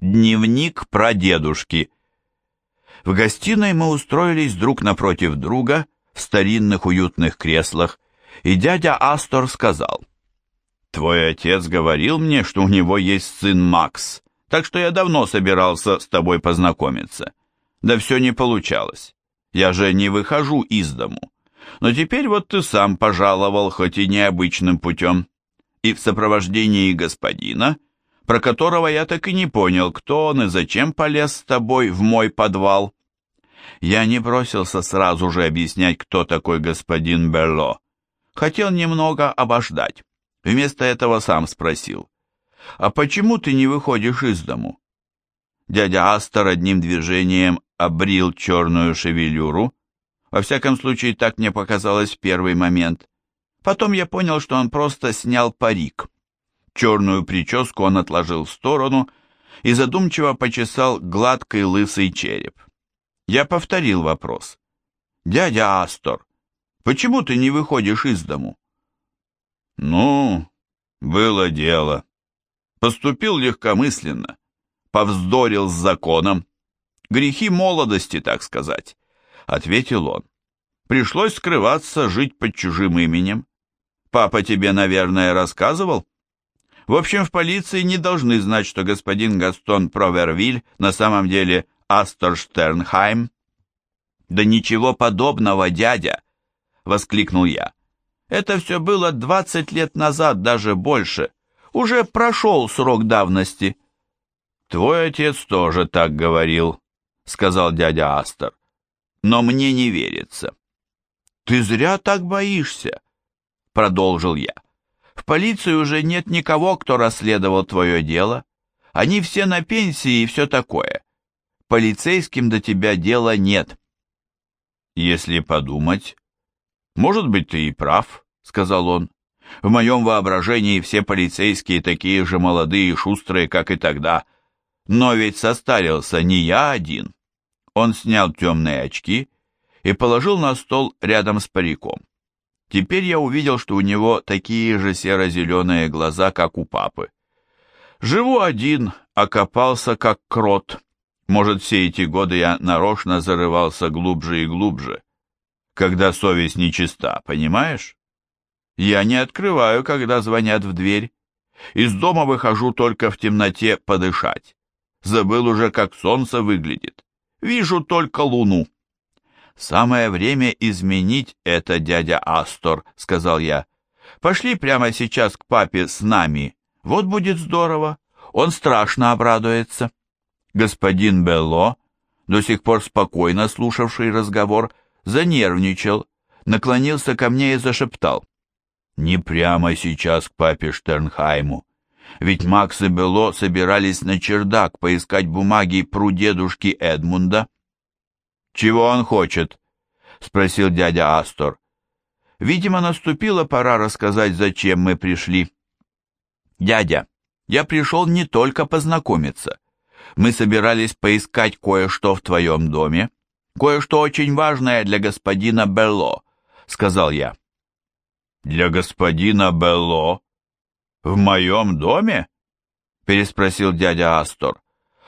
Дневник прадедушки. В гостиной мы устроились друг напротив друга в старинных уютных креслах, и дядя Астор сказал, «Твой отец говорил мне, что у него есть сын Макс, так что я давно собирался с тобой познакомиться. Да все не получалось. Я же не выхожу из дому. Но теперь вот ты сам пожаловал, хоть и необычным путем. И в сопровождении господина, про которого я так и не понял, кто он и зачем полез с тобой в мой подвал. Я не бросился сразу же объяснять, кто такой господин Берло. Хотел немного обождать. Вместо этого сам спросил. «А почему ты не выходишь из дому?» Дядя Астер одним движением обрил черную шевелюру. Во всяком случае, так мне показалось в первый момент. Потом я понял, что он просто снял парик. Черную прическу он отложил в сторону и задумчиво почесал гладкий лысый череп. Я повторил вопрос. «Дядя Астор, почему ты не выходишь из дому?» «Ну, было дело. Поступил легкомысленно, повздорил с законом. Грехи молодости, так сказать», — ответил он. «Пришлось скрываться, жить под чужим именем. Папа тебе, наверное, рассказывал?» В общем, в полиции не должны знать, что господин Гастон Провервиль на самом деле Астор Штернхайм. «Да ничего подобного, дядя!» — воскликнул я. «Это все было двадцать лет назад, даже больше. Уже прошел срок давности». «Твой отец тоже так говорил», — сказал дядя Астор. «Но мне не верится». «Ты зря так боишься», — продолжил я. В полиции уже нет никого, кто расследовал твое дело. Они все на пенсии и все такое. Полицейским до тебя дела нет. Если подумать, может быть, ты и прав, сказал он. В моем воображении все полицейские такие же молодые и шустрые, как и тогда. Но ведь состарился не я один. Он снял темные очки и положил на стол рядом с париком. Теперь я увидел, что у него такие же серо-зеленые глаза, как у папы. Живу один, окопался как крот. Может, все эти годы я нарочно зарывался глубже и глубже. Когда совесть нечиста, понимаешь? Я не открываю, когда звонят в дверь. Из дома выхожу только в темноте подышать. Забыл уже, как солнце выглядит. Вижу только луну. «Самое время изменить это, дядя Астор», — сказал я. «Пошли прямо сейчас к папе с нами. Вот будет здорово. Он страшно обрадуется». Господин Белло, до сих пор спокойно слушавший разговор, занервничал, наклонился ко мне и зашептал. «Не прямо сейчас к папе Штернхайму. Ведь Макс и Белло собирались на чердак поискать бумаги про дедушки Эдмунда. «Чего он хочет?» — спросил дядя Астор. «Видимо, наступила пора рассказать, зачем мы пришли». «Дядя, я пришел не только познакомиться. Мы собирались поискать кое-что в твоем доме, кое-что очень важное для господина Белло», — сказал я. «Для господина Белло? В моем доме?» — переспросил дядя Астор,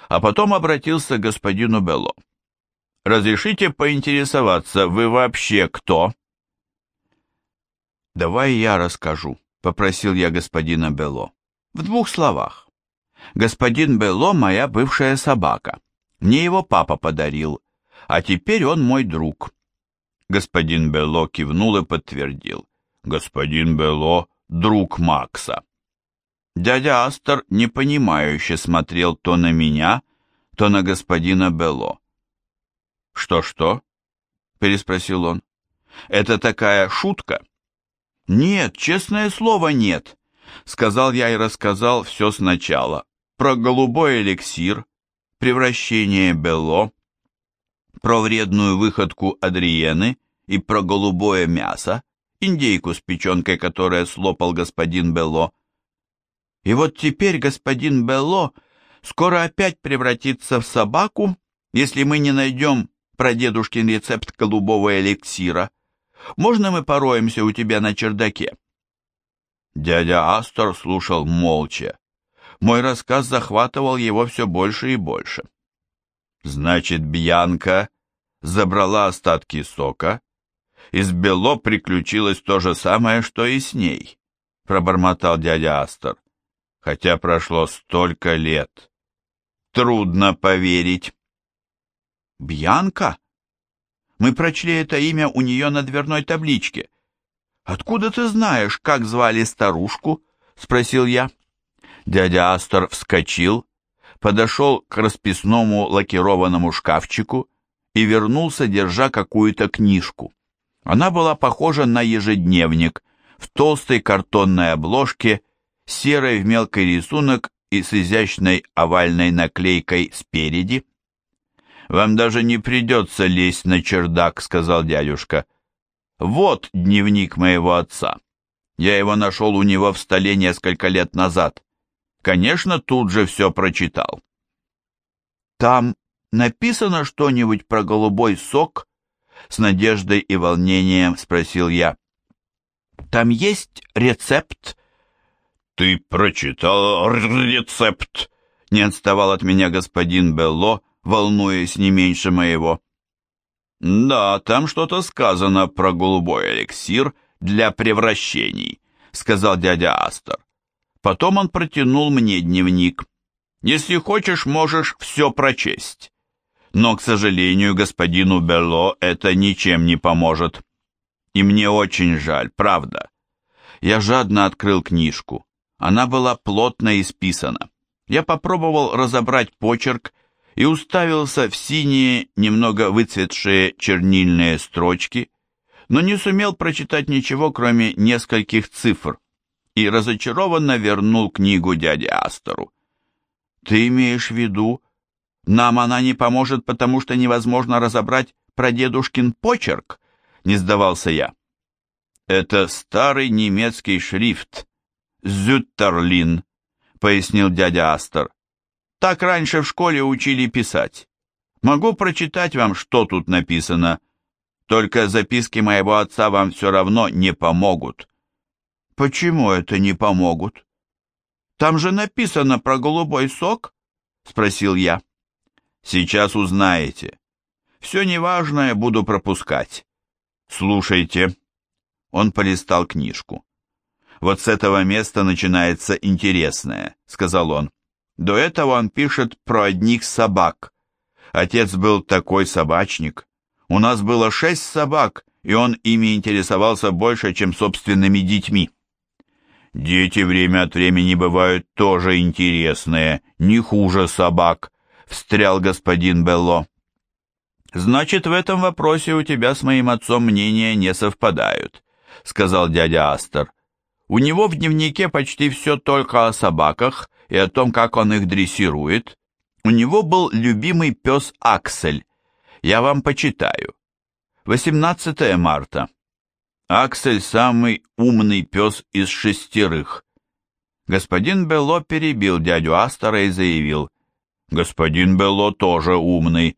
а потом обратился к господину Белло. Разрешите поинтересоваться, вы вообще кто?» «Давай я расскажу», — попросил я господина Бело. «В двух словах. Господин Бело — моя бывшая собака. Мне его папа подарил, а теперь он мой друг». Господин Бело кивнул и подтвердил. «Господин Бело — друг Макса». Дядя Астер непонимающе смотрел то на меня, то на господина Бело. «Что-что?» — переспросил он. «Это такая шутка?» «Нет, честное слово, нет», — сказал я и рассказал все сначала. Про голубой эликсир, превращение Белло, про вредную выходку Адриены и про голубое мясо, индейку с печенкой, которая слопал господин Белло. И вот теперь господин Белло скоро опять превратится в собаку, если мы не найдем про дедушкин рецепт голубого эликсира. Можно мы пороемся у тебя на чердаке?» Дядя Астор слушал молча. мой рассказ захватывал его все больше и больше. Значит, Бьянка забрала остатки сока, и с Бело приключилось то же самое, что и с ней, пробормотал дядя Астор. Хотя прошло столько лет. Трудно поверить. Бьянка? Мы прочли это имя у нее на дверной табличке. Откуда ты знаешь, как звали старушку? Спросил я. Дядя Астор вскочил, подошел к расписному лакированному шкафчику и вернулся, держа какую-то книжку. Она была похожа на ежедневник, в толстой картонной обложке, серой в мелкий рисунок и с изящной овальной наклейкой спереди. «Вам даже не придется лезть на чердак», — сказал дядюшка. «Вот дневник моего отца. Я его нашел у него в столе несколько лет назад. Конечно, тут же все прочитал». «Там написано что-нибудь про голубой сок?» С надеждой и волнением спросил я. Там есть рецепт? Ты прочитал рецепт? Не отставал от меня господин Белло, волнуясь не меньше моего. Да, там что-то сказано про голубой эликсир для превращений, сказал дядя Астер. Потом он протянул мне дневник. Если хочешь, можешь все прочесть но, к сожалению, господину Белло это ничем не поможет. И мне очень жаль, правда. Я жадно открыл книжку. Она была плотно исписана. Я попробовал разобрать почерк и уставился в синие, немного выцветшие чернильные строчки, но не сумел прочитать ничего, кроме нескольких цифр, и разочарованно вернул книгу дяде Астору. «Ты имеешь в виду нам она не поможет, потому что невозможно разобрать прадедушкин почерк, не сдавался я. Это старый немецкий шрифт, Зюттерлин, пояснил дядя Астер. Так раньше в школе учили писать. Могу прочитать вам, что тут написано. Только записки моего отца вам все равно не помогут. Почему это не помогут? Там же написано про голубой сок, спросил я. Сейчас узнаете. Все неважное буду пропускать. Слушайте. Он полистал книжку. Вот с этого места начинается интересное, сказал он. До этого он пишет про одних собак. Отец был такой собачник. У нас было шесть собак, и он ими интересовался больше, чем собственными детьми. Дети время от времени бывают тоже интересные, не хуже собак, встрял господин Белло. «Значит, в этом вопросе у тебя с моим отцом мнения не совпадают», — сказал дядя Астер. «У него в дневнике почти все только о собаках и о том, как он их дрессирует. У него был любимый пес Аксель. Я вам почитаю. 18 марта. Аксель самый умный пес из шестерых. Господин Белло перебил дядю Астера и заявил, Господин Белло тоже умный.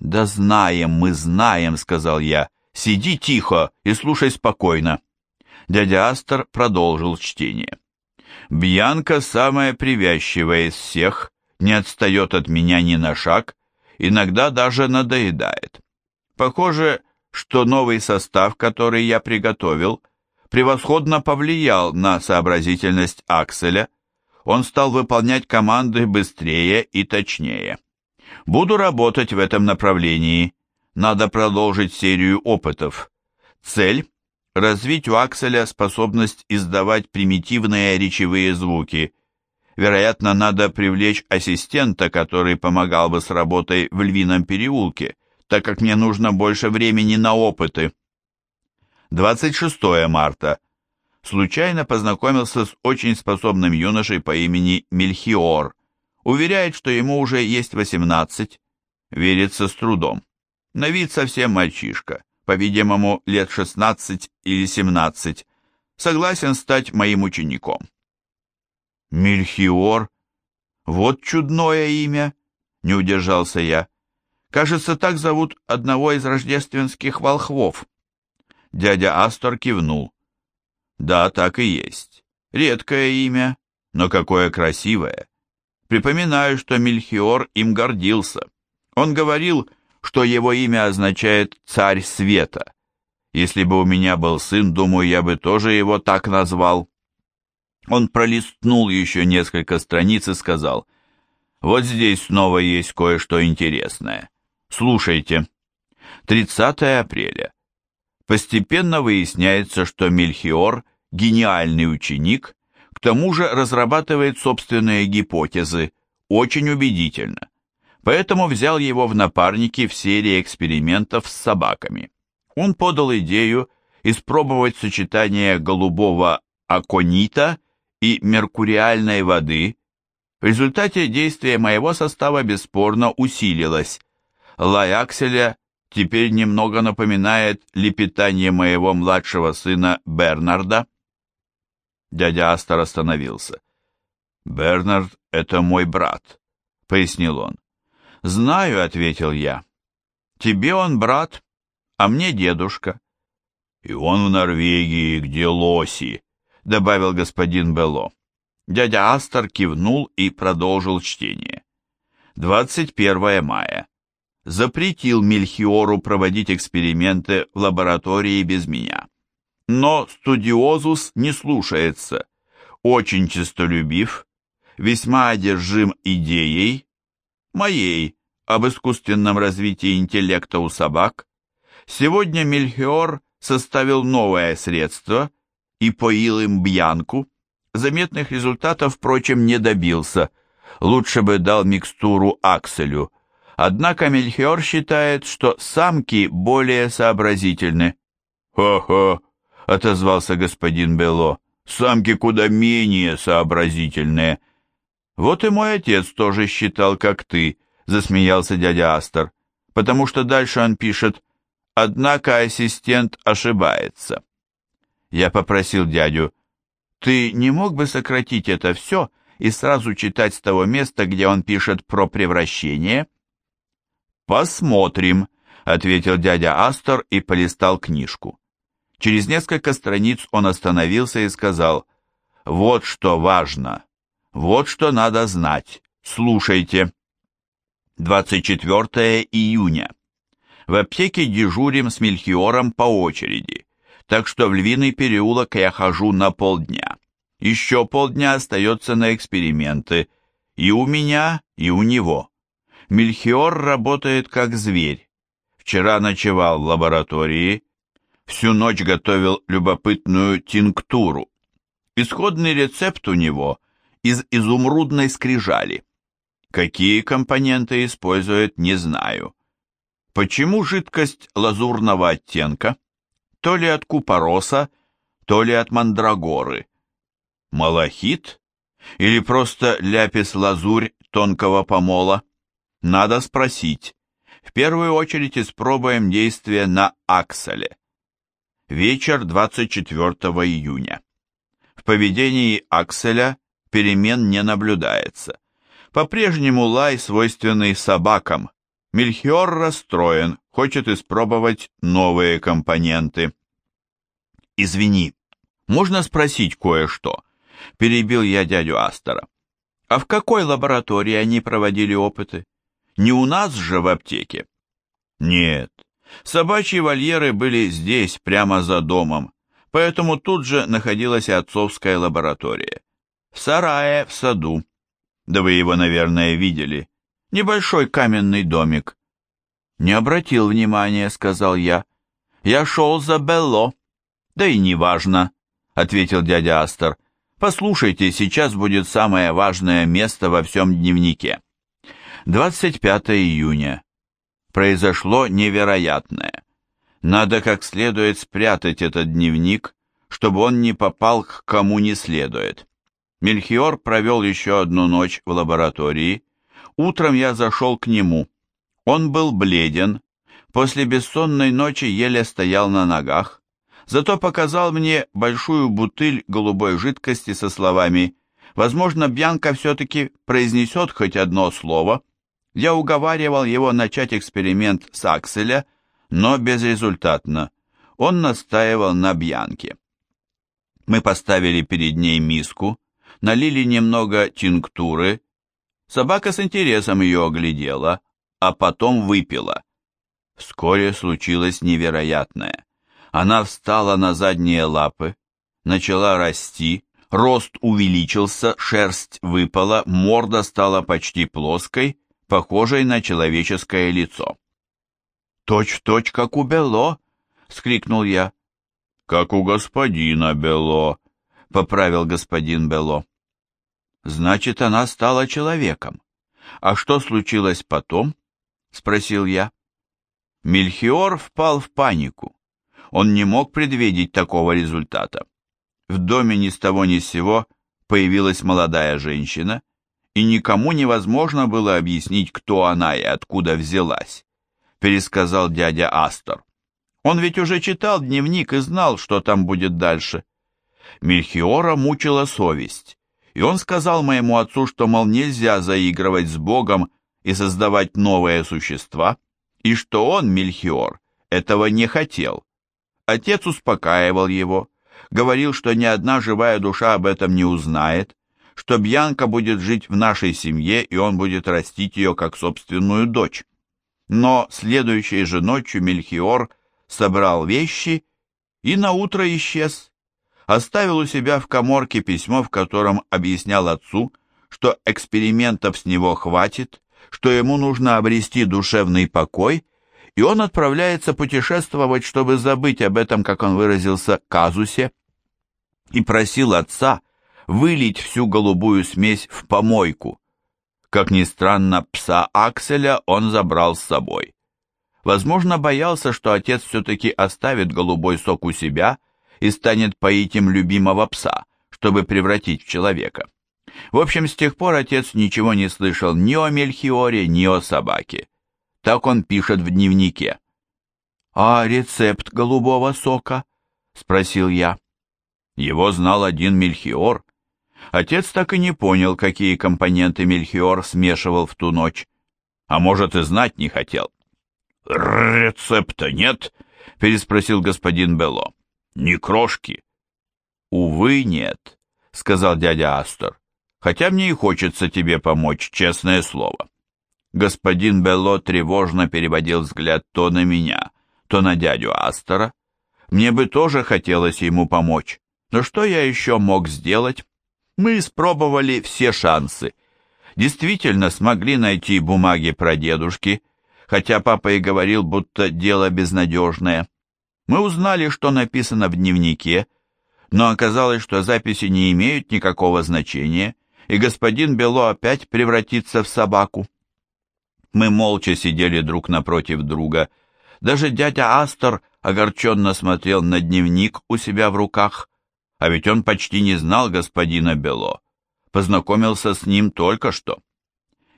Да знаем, мы знаем, сказал я. Сиди тихо и слушай спокойно. Дядя Астер продолжил чтение. Бьянка самая привязчивая из всех, не отстает от меня ни на шаг, иногда даже надоедает. Похоже, что новый состав, который я приготовил, превосходно повлиял на сообразительность Акселя, он стал выполнять команды быстрее и точнее. Буду работать в этом направлении. Надо продолжить серию опытов. Цель – развить у Акселя способность издавать примитивные речевые звуки. Вероятно, надо привлечь ассистента, который помогал бы с работой в Львином переулке, так как мне нужно больше времени на опыты. 26 марта случайно познакомился с очень способным юношей по имени Мельхиор. Уверяет, что ему уже есть 18. Верится с трудом. На вид совсем мальчишка, по-видимому, лет 16 или 17. Согласен стать моим учеником. Мельхиор? Вот чудное имя, не удержался я. Кажется, так зовут одного из рождественских волхвов. Дядя Астор кивнул. Да, так и есть. Редкое имя, но какое красивое. Припоминаю, что Мельхиор им гордился. Он говорил, что его имя означает «царь света». Если бы у меня был сын, думаю, я бы тоже его так назвал. Он пролистнул еще несколько страниц и сказал, «Вот здесь снова есть кое-что интересное. Слушайте. 30 апреля. Постепенно выясняется, что Мельхиор – гениальный ученик, к тому же разрабатывает собственные гипотезы, очень убедительно. Поэтому взял его в напарники в серии экспериментов с собаками. Он подал идею испробовать сочетание голубого аконита и меркуриальной воды. В результате действие моего состава бесспорно усилилось. Лай Акселя теперь немного напоминает лепетание моего младшего сына Бернарда. Дядя Астер остановился. «Бернард — это мой брат», — пояснил он. «Знаю», — ответил я. «Тебе он брат, а мне дедушка». «И он в Норвегии, где лоси», — добавил господин Белло. Дядя Астер кивнул и продолжил чтение. 21 мая запретил Мельхиору проводить эксперименты в лаборатории без меня. Но студиозус не слушается, очень честолюбив, весьма одержим идеей, моей, об искусственном развитии интеллекта у собак. Сегодня Мельхиор составил новое средство и поил им бьянку. Заметных результатов, впрочем, не добился. Лучше бы дал микстуру Акселю, Однако Мельхиор считает, что самки более сообразительны. «Хо-хо», — отозвался господин Бело, — «самки куда менее сообразительные». «Вот и мой отец тоже считал, как ты», — засмеялся дядя Астер, потому что дальше он пишет «Однако ассистент ошибается». Я попросил дядю, «Ты не мог бы сократить это все и сразу читать с того места, где он пишет про превращение?» «Посмотрим», — ответил дядя Астор и полистал книжку. Через несколько страниц он остановился и сказал, «Вот что важно, вот что надо знать, слушайте». 24 июня. В аптеке дежурим с Мельхиором по очереди, так что в Львиный переулок я хожу на полдня. Еще полдня остается на эксперименты, и у меня, и у него. Мельхиор работает как зверь. Вчера ночевал в лаборатории, всю ночь готовил любопытную тинктуру. Исходный рецепт у него из изумрудной скрижали. Какие компоненты использует, не знаю. Почему жидкость лазурного оттенка? То ли от купороса, то ли от мандрагоры. Малахит? Или просто ляпис-лазурь тонкого помола? Надо спросить. В первую очередь испробуем действие на Акселе. Вечер 24 июня. В поведении Акселя перемен не наблюдается. По-прежнему лай, свойственный собакам. Мельхиор расстроен, хочет испробовать новые компоненты. «Извини, можно спросить кое-что?» – перебил я дядю Астера. «А в какой лаборатории они проводили опыты?» Не у нас же в аптеке. Нет, собачьи вольеры были здесь, прямо за домом, поэтому тут же находилась и отцовская лаборатория. В сарае, в саду. Да вы его, наверное, видели. Небольшой каменный домик. Не обратил внимания, сказал я. Я шел за Белло. Да и не важно, ответил дядя Астер. Послушайте, сейчас будет самое важное место во всем дневнике. 25 июня. Произошло невероятное. Надо как следует спрятать этот дневник, чтобы он не попал к кому не следует. Мельхиор провел еще одну ночь в лаборатории. Утром я зашел к нему. Он был бледен, после бессонной ночи еле стоял на ногах, зато показал мне большую бутыль голубой жидкости со словами «Возможно, Бьянка все-таки произнесет хоть одно слово», я уговаривал его начать эксперимент с Акселя, но безрезультатно. Он настаивал на Бьянке. Мы поставили перед ней миску, налили немного тинктуры, Собака с интересом ее оглядела, а потом выпила. Вскоре случилось невероятное. Она встала на задние лапы, начала расти, рост увеличился, шерсть выпала, морда стала почти плоской, похожей на человеческое лицо. «Точь-в-точь, как у Бело!» — вскрикнул я. «Как у господина Бело», — поправил господин Бело. «Значит, она стала человеком. А что случилось потом?» — спросил я. Мельхиор впал в панику. Он не мог предвидеть такого результата. В доме ни с того ни с сего появилась молодая женщина, и никому невозможно было объяснить, кто она и откуда взялась, пересказал дядя Астор. Он ведь уже читал дневник и знал, что там будет дальше. Мельхиора мучила совесть, и он сказал моему отцу, что, мол, нельзя заигрывать с Богом и создавать новые существа, и что он, Мельхиор, этого не хотел. Отец успокаивал его, говорил, что ни одна живая душа об этом не узнает, что Бьянка будет жить в нашей семье, и он будет растить ее как собственную дочь. Но следующей же ночью Мельхиор собрал вещи и наутро исчез. Оставил у себя в коморке письмо, в котором объяснял отцу, что экспериментов с него хватит, что ему нужно обрести душевный покой, и он отправляется путешествовать, чтобы забыть об этом, как он выразился, казусе, и просил отца вылить всю голубую смесь в помойку. Как ни странно, пса Акселя он забрал с собой. Возможно, боялся, что отец все-таки оставит голубой сок у себя и станет поить им любимого пса, чтобы превратить в человека. В общем, с тех пор отец ничего не слышал ни о Мельхиоре, ни о собаке. Так он пишет в дневнике. «А рецепт голубого сока?» — спросил я. Его знал один Мельхиор. Отец так и не понял, какие компоненты Мельхиор смешивал в ту ночь. А может, и знать не хотел. «Рецепта нет?» — переспросил господин Белло. «Ни крошки». «Увы, нет», — сказал дядя Астор. «Хотя мне и хочется тебе помочь, честное слово». Господин Белло тревожно переводил взгляд то на меня, то на дядю Астора. Мне бы тоже хотелось ему помочь, но что я еще мог сделать? Мы испробовали все шансы. Действительно смогли найти бумаги про дедушки, хотя папа и говорил, будто дело безнадежное. Мы узнали, что написано в дневнике, но оказалось, что записи не имеют никакого значения, и господин Бело опять превратится в собаку. Мы молча сидели друг напротив друга. Даже дядя Астор огорченно смотрел на дневник у себя в руках, а ведь он почти не знал господина Бело, познакомился с ним только что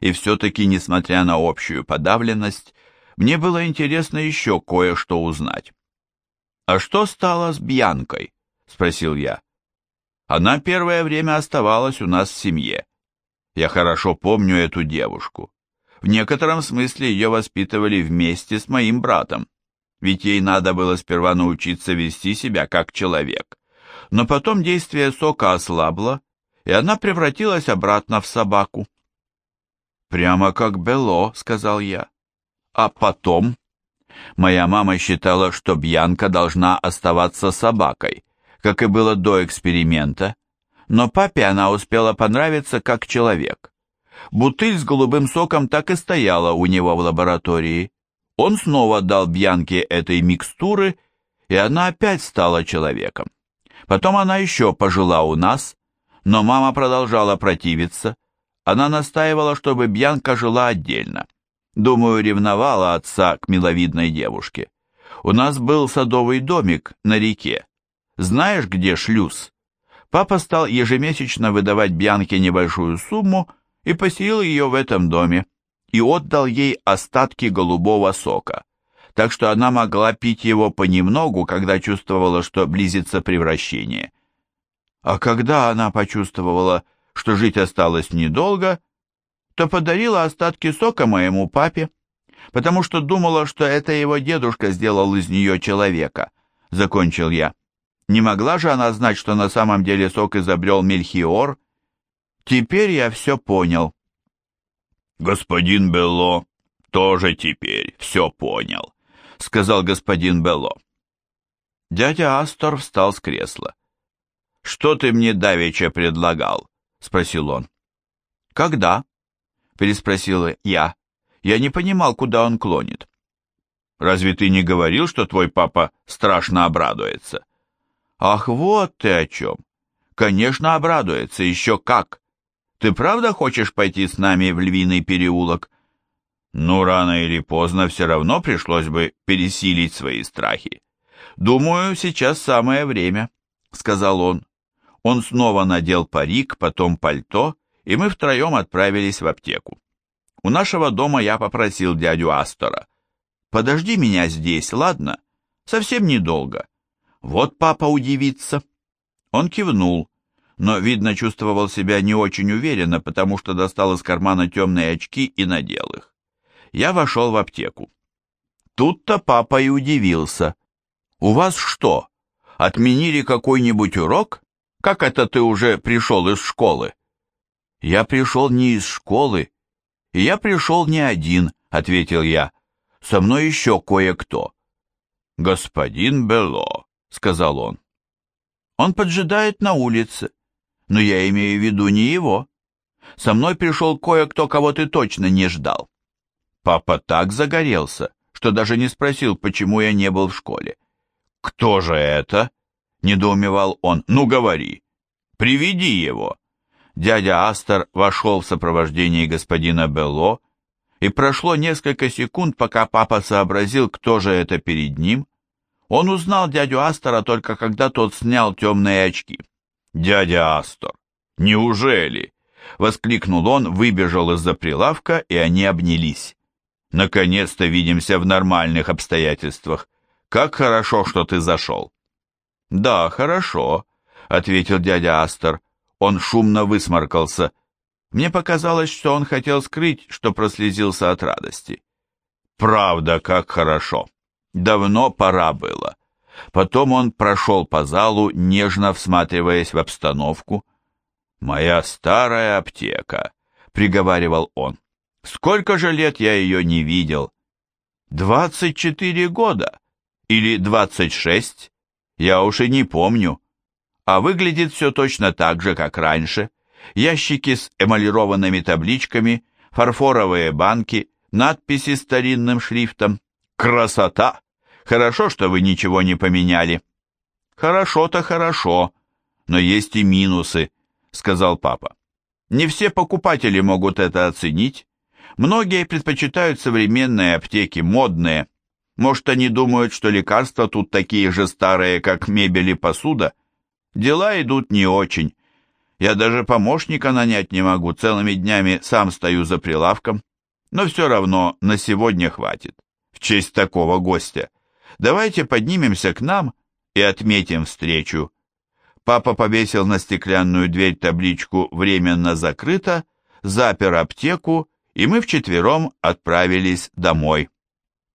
и все-таки, несмотря на общую подавленность, мне было интересно еще кое-что узнать. «А что стало с Бьянкой?» — спросил я. «Она первое время оставалась у нас в семье. Я хорошо помню эту девушку. В некотором смысле ее воспитывали вместе с моим братом, ведь ей надо было сперва научиться вести себя как человек. Но потом действие сока ослабло, и она превратилась обратно в собаку. «Прямо как Бело», — сказал я. «А потом?» Моя мама считала, что Бьянка должна оставаться собакой, как и было до эксперимента, но папе она успела понравиться как человек. Бутыль с голубым соком так и стояла у него в лаборатории. Он снова дал Бьянке этой микстуры, и она опять стала человеком. Потом она еще пожила у нас, но мама продолжала противиться, она настаивала, чтобы Бьянка жила отдельно. Думаю, ревновала отца к миловидной девушке. У нас был садовый домик на реке. Знаешь, где шлюз? Папа стал ежемесячно выдавать Бьянке небольшую сумму и поселил ее в этом доме и отдал ей остатки голубого сока, так что она могла пить его понемногу, когда чувствовала, что близится превращение. А когда она почувствовала, что жить осталось недолго, то подарила остатки сока моему папе, потому что думала, что это его дедушка сделал из нее человека, закончил я. Не могла же она знать, что на самом деле сок изобрел Мельхиор? Теперь я все понял. Господин Белло тоже теперь все понял, сказал господин Белло. Дядя Астор встал с кресла. «Что ты мне давеча предлагал?» — спросил он. «Когда?» — переспросила я. Я не понимал, куда он клонит. «Разве ты не говорил, что твой папа страшно обрадуется?» «Ах, вот ты о чем! Конечно, обрадуется, еще как! Ты правда хочешь пойти с нами в Львиный переулок?» «Ну, рано или поздно все равно пришлось бы пересилить свои страхи. Думаю, сейчас самое время», — сказал он. Он снова надел парик, потом пальто, и мы втроем отправились в аптеку. У нашего дома я попросил дядю Астора. «Подожди меня здесь, ладно? Совсем недолго. Вот папа удивится». Он кивнул, но, видно, чувствовал себя не очень уверенно, потому что достал из кармана темные очки и надел их. Я вошел в аптеку. Тут-то папа и удивился. «У вас что, отменили какой-нибудь урок? Как это ты уже пришел из школы?» «Я пришел не из школы, я пришел не один», — ответил я. «Со мной еще кое-кто». «Господин Бело», — сказал он. «Он поджидает на улице, но я имею в виду не его. Со мной пришел кое-кто, кого ты точно не ждал». Папа так загорелся, что даже не спросил, почему я не был в школе. «Кто же это?» — недоумевал он. «Ну, говори, приведи его» дядя Астер вошел в сопровождении господина Белло, и прошло несколько секунд, пока папа сообразил, кто же это перед ним. Он узнал дядю Астера только когда тот снял темные очки. «Дядя Астор, неужели?» — воскликнул он, выбежал из-за прилавка, и они обнялись. «Наконец-то видимся в нормальных обстоятельствах. Как хорошо, что ты зашел!» «Да, хорошо», — ответил дядя Астер. Он шумно высморкался. Мне показалось, что он хотел скрыть, что прослезился от радости. Правда, как хорошо. Давно пора было. Потом он прошел по залу, нежно всматриваясь в обстановку. «Моя старая аптека», — приговаривал он. «Сколько же лет я ее не видел?» «Двадцать четыре года. Или двадцать шесть. Я уж и не помню а выглядит все точно так же, как раньше. Ящики с эмалированными табличками, фарфоровые банки, надписи старинным шрифтом. Красота! Хорошо, что вы ничего не поменяли. Хорошо-то хорошо, но есть и минусы, сказал папа. Не все покупатели могут это оценить. Многие предпочитают современные аптеки, модные. Может, они думают, что лекарства тут такие же старые, как мебель и посуда? Дела идут не очень. Я даже помощника нанять не могу, целыми днями сам стою за прилавком. Но все равно на сегодня хватит. В честь такого гостя. Давайте поднимемся к нам и отметим встречу. Папа повесил на стеклянную дверь табличку «Временно закрыто», запер аптеку, и мы вчетвером отправились домой.